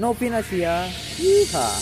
Novinasia. Yeehaw.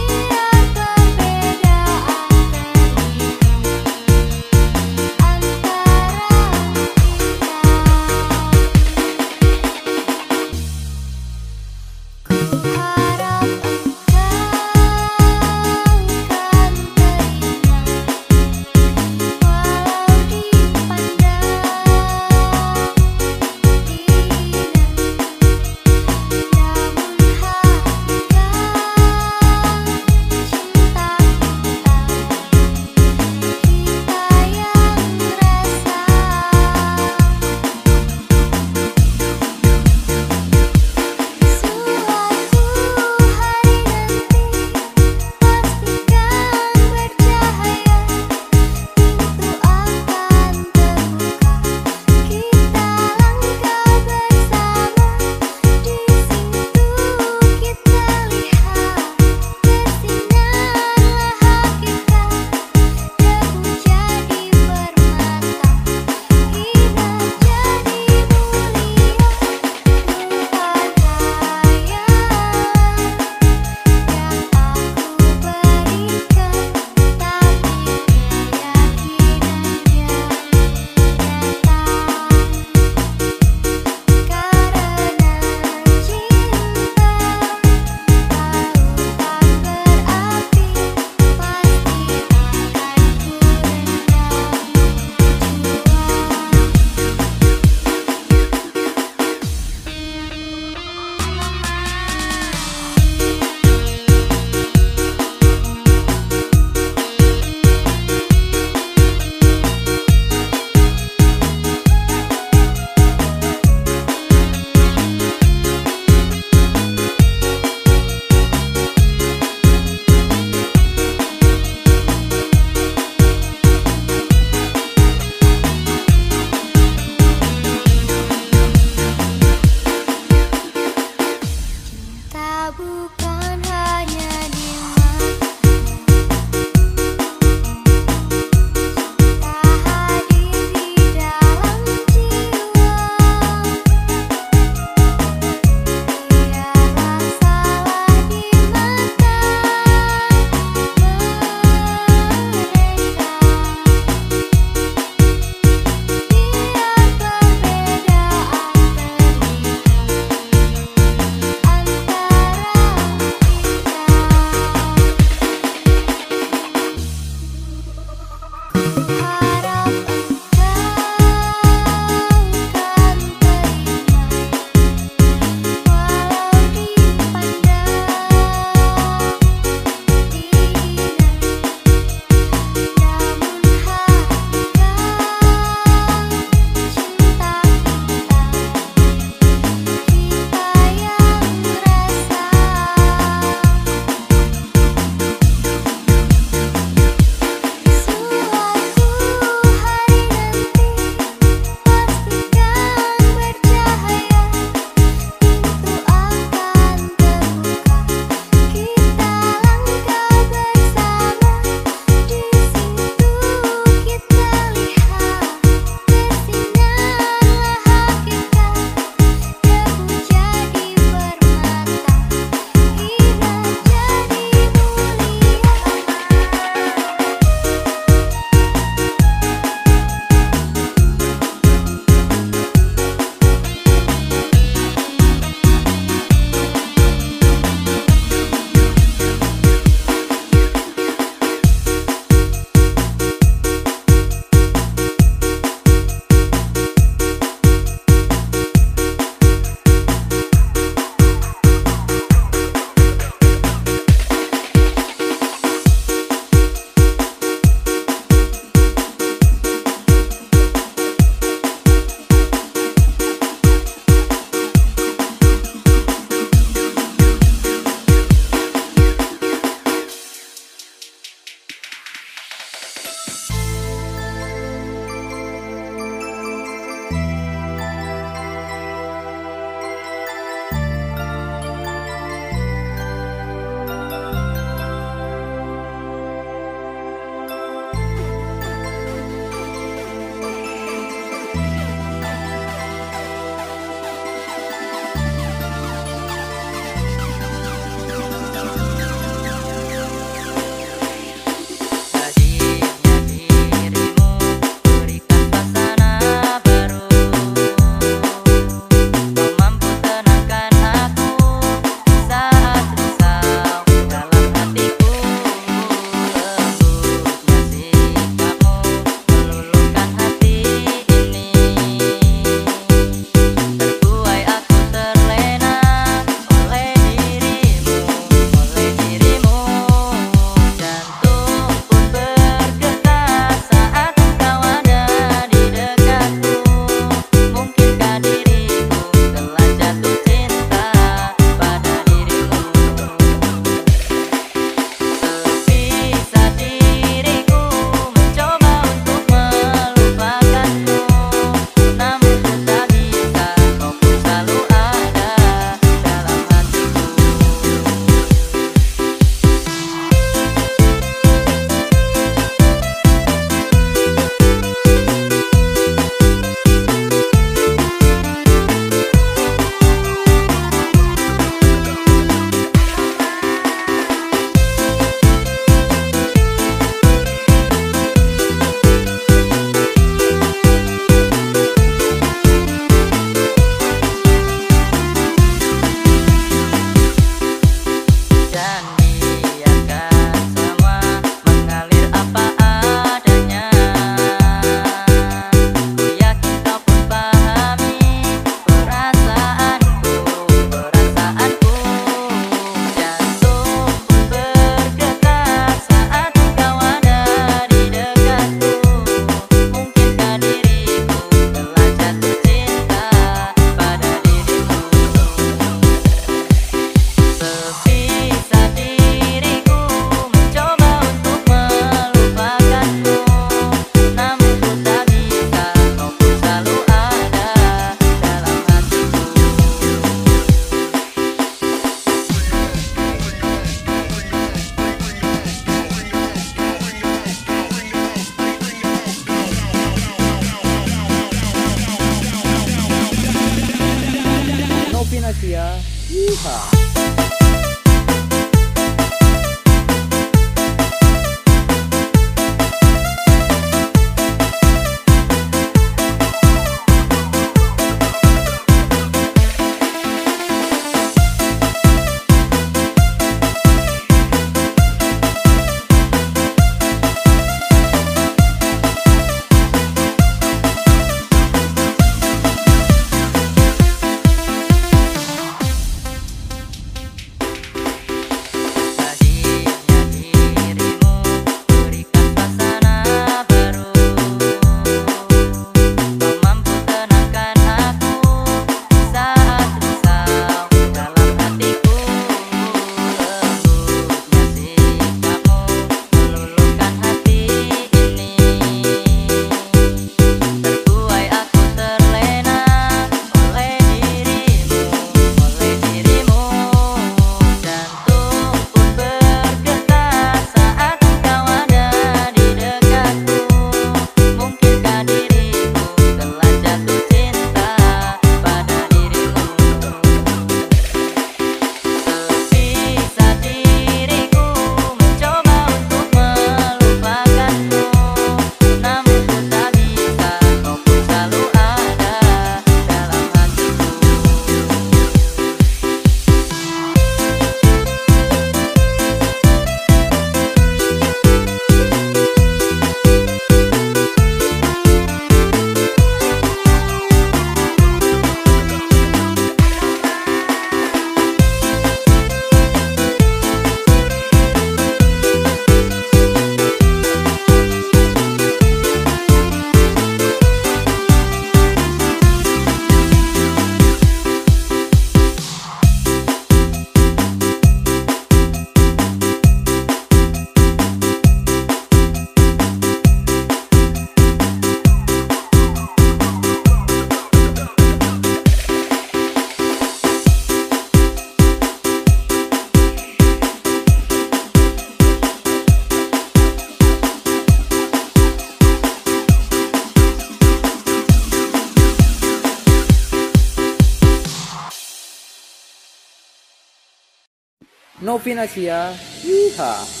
Novina Sia. Yeehaw.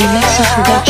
Rackle Remixer Production.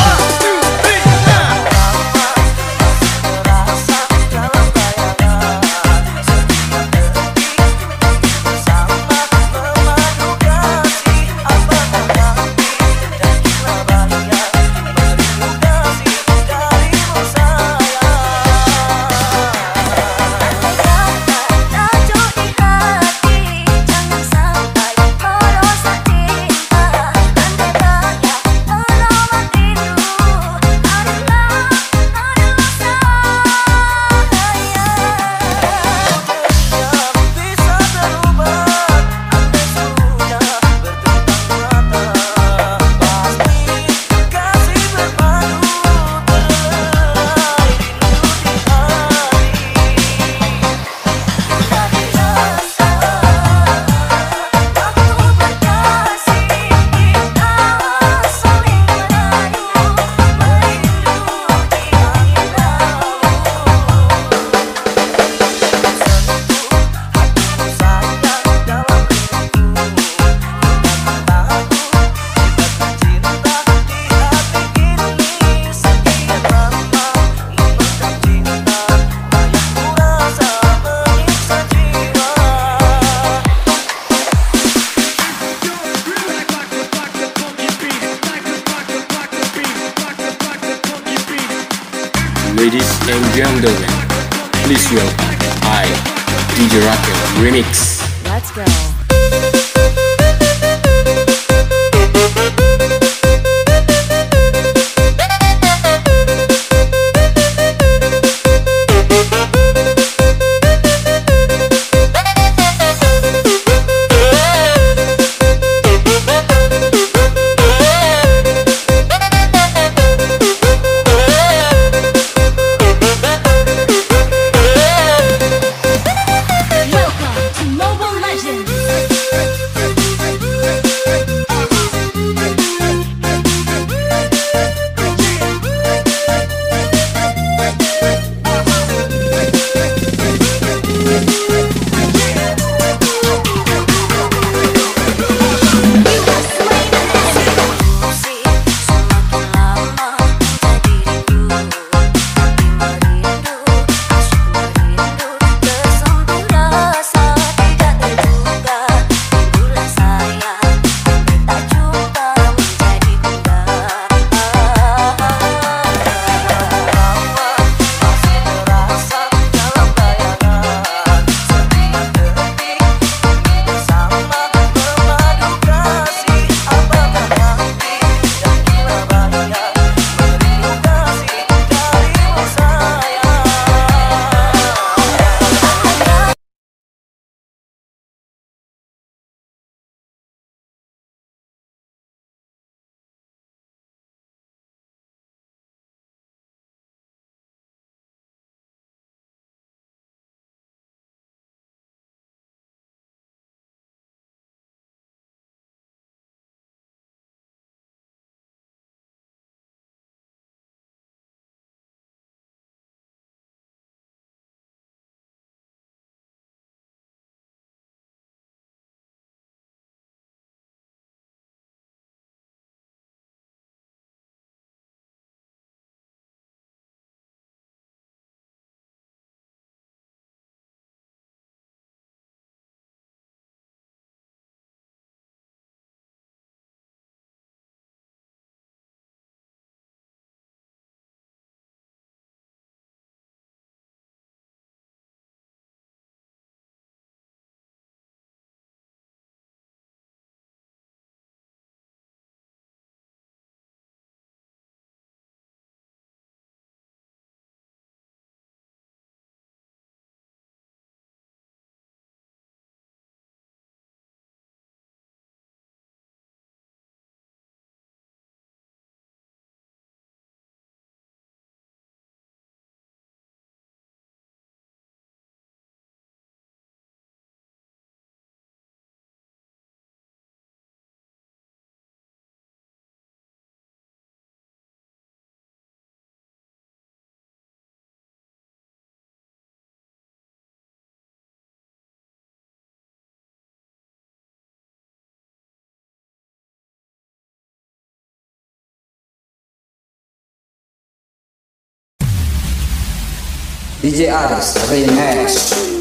DJ Ars Remix